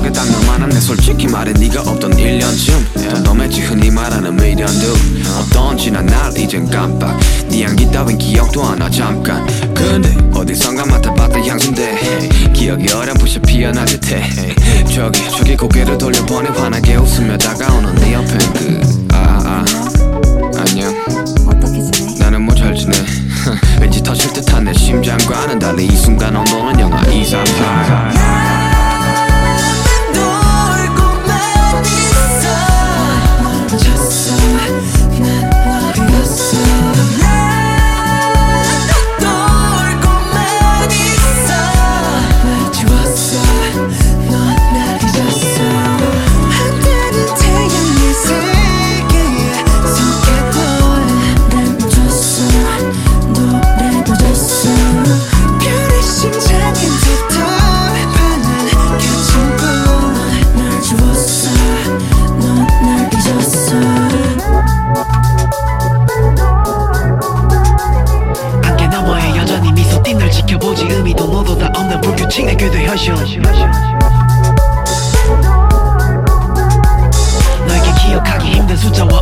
속에 딱 너만한 내 솔직히 말해 네가 없던 1년쯤. 덤덤했지 흔히 말하는 미련도 어떤 지난 날 이젠 깜빡. 네 향기 따윈 기억도 하나 잠깐. 근데 어디선가 맡아봤던 향수인데. 기억이 어렴풋이 피어나 듯해 저기 저기 고개를 돌려보니 환하게 웃으며 다가오는 네 옆엔 그 아아 아, 안녕. 불규칙의 궤도 현실. 너에게 기억하기 힘든 숫자와